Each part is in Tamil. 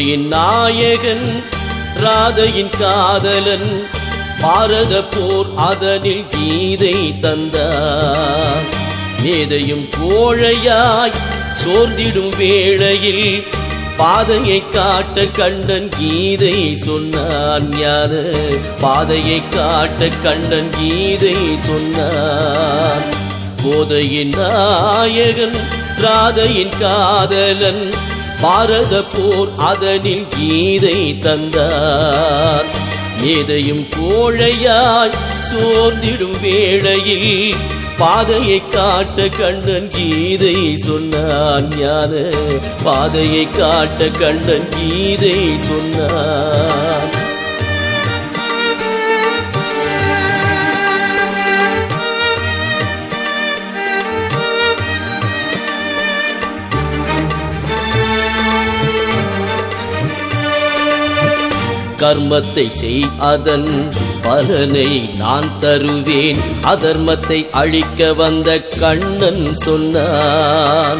கதையின் நாயகன் ராதையின் காதலன் பாரத போர் அதனில் கீதை தந்தார். மேதையும் கோழையாய் சோர்ந்திடும் வேளையில் பாதையை காட்ட கண்டன் கீதை சொன்னான் ஞான பாதையை காட்ட கண்டன் கீதை சொன்னான். போதையின் நாயகன் ராதையின் காதலன் பாரத போர் அதனில் கீதை தந்தார். மேதையும் கோழையாய் சோர்ந்திடும் வேளையில் பாதையை காட்ட கண்ணன் கீதை சொன்னான் ஞான. பாதையை காட்ட கண்ணன் கீதை சொன்னான். கர்மத்தை செய் அதன் பலனை நான் தருவேன். அதர்மத்தை அழிக்க வந்த கண்ணன் சொன்னான்.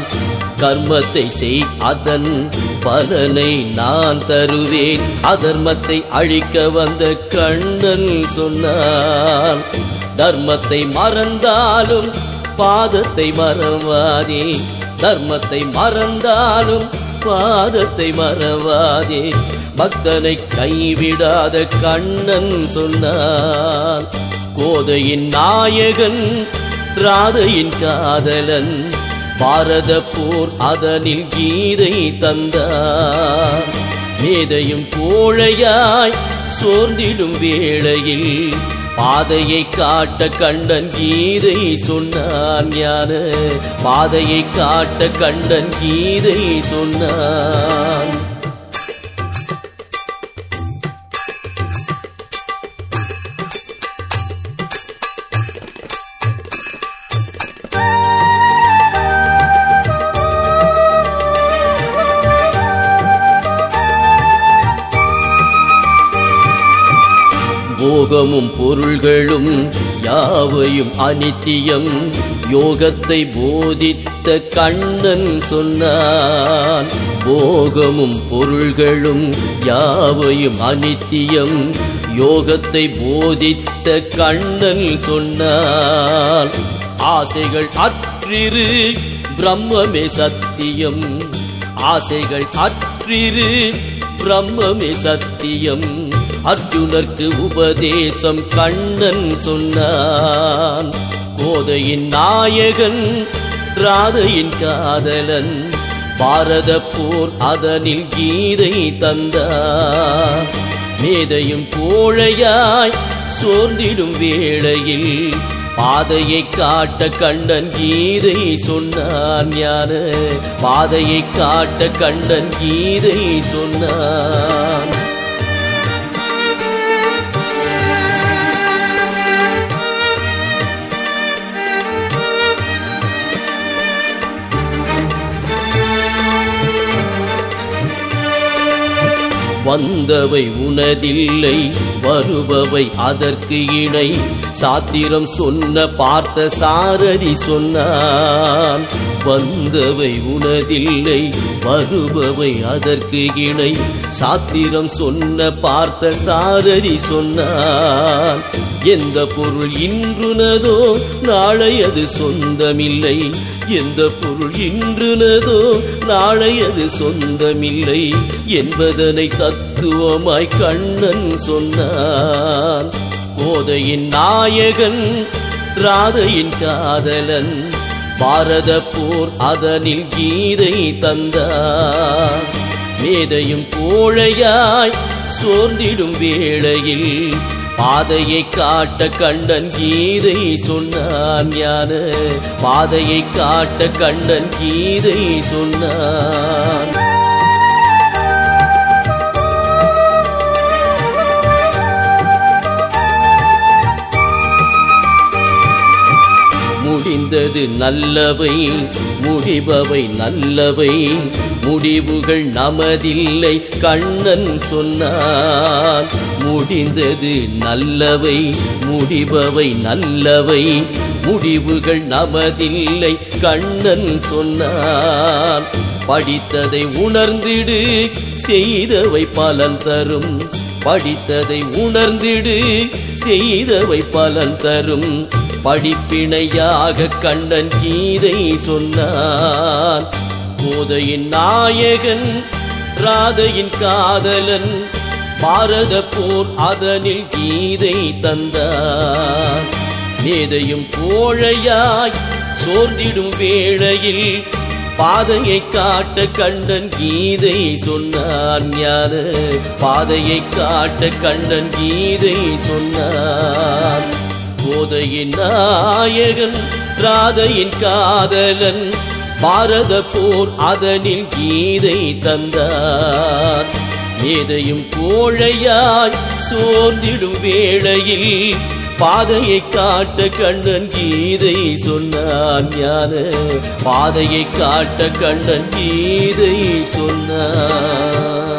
கர்மத்தை செய் அதன் பலனை நான் தருவேன். அதர்மத்தை அழிக்க வந்த கண்ணன் சொன்னான். தர்மத்தை மறந்தாலும் பாதத்தை மறவாதே. தர்மத்தை மறந்தாலும் பாதத்தை மறவாதே. பக்தனை கைவிடாத கண்ணன் சொன்னான் கோதையின் நாயகன் ராதையின் காதலன் பாரத போர் அதனில் கீதை தந்தார் மேதையும் கோழையாய் சோர்ந்திடும் வேளையில் பாதையை காட்ட கண்டன் கீதை சொன்னான் ஞான. பாதையை காட்ட கண்டன் கீதை சொன்னான். போகமும் பொருள்களும் யாவையும் அனித்தியம். யோகத்தை போதித்த கண்ணன் சொன்னான் போகமும் பொருள்களும் யாவையும் அனித்தியம். யோகத்தை போதித்த கண்ணன் சொன்னான் ஆசைகள் அற்றிரு பிரம்மமே சத்தியம். ஆசைகள் அற்றிரு பிரம்மமே சத்தியம். அர்ஜுனர்க்கு உபதேசம் கண்ணன் சொன்னான். கோதையின் நாயகன் ராதையின் காதலன் பாரத போர் அதனில் கீதை தந்தார். மேதையும் கோழையாய் சோர்ந்திடும் வேளையில் பாதையை காட்ட கண்ணன் கீதை சொன்னான் ஞான பாதையை காட்ட கண்ணன் கீதை சொன்னான். வந்தவை உனதில்லை வருபவை அதற்கு இணை. சாத்திரம் சொன்ன பார்த்த சாரதி சொன்னான். வந்தவை உனதில்லை வருபவை அதற்கு இணை. சாத்திரம் சொன்ன பார்த்த சாரதி சொன்னான். எந்த பொருள் இன்றுனதோ நாளை அது சொந்தமில்லை. எந்த பொருள் இன்றுனதோ நாளை அது சொந்தமில்லை. என்பதனை தத்துவமாய் கண்ணன் சொன்னான். போதையின் நாயகன் ராதையின் காதலன் பாரத போர் அதனில் கீதை தந்தார். மேதையும் கோழையாய் சோர்ந்திடும் வேளையில் பாதையை காட்ட கண்டன் கீதை சொன்னான் ஞான. பாதையை காட்ட கண்டன் கீதை சொன்னான். முடிந்தது நல்லவை முடிபவை நல்லவை. முடிவுகள் நமதில்லை கண்ணன் சொன்னான். முடிந்தது நல்லவை முடிபவை நல்லவை. முடிவுகள் நமதில்லை கண்ணன் சொன்னான். படித்ததை உணர்ந்திடு செய்தவை பலன் தரும். படித்ததை உணர்ந்திடு செய்தவை பலன் தரும். படிப்பினையாக கண்ணன் கீதை சொன்னான். கோதையின் நாயகன் ராதையின் காதலன் பாரத போர் அதனில் கீதை தந்தார். மேதையும் கோழையாய் சோர்ந்திடும் வேளையில் பாதையை காட்ட கண்ணன் கீதை சொன்னான் ஞான. பாதையை காட்ட கண்ணன் கீதை சொன்னான் போதையின் நாயகன் ராதையின் காதலன் பாரத போர் அதனில் கீதை தந்தார். ஏதையும் கோழையாய் சோர்ந்திடும் வேளையில் பாதையை காட்ட கண்ணன் கீதை சொன்னான் ஞான. பாதையை காட்ட கண்ணன் கீதை சொன்னான்.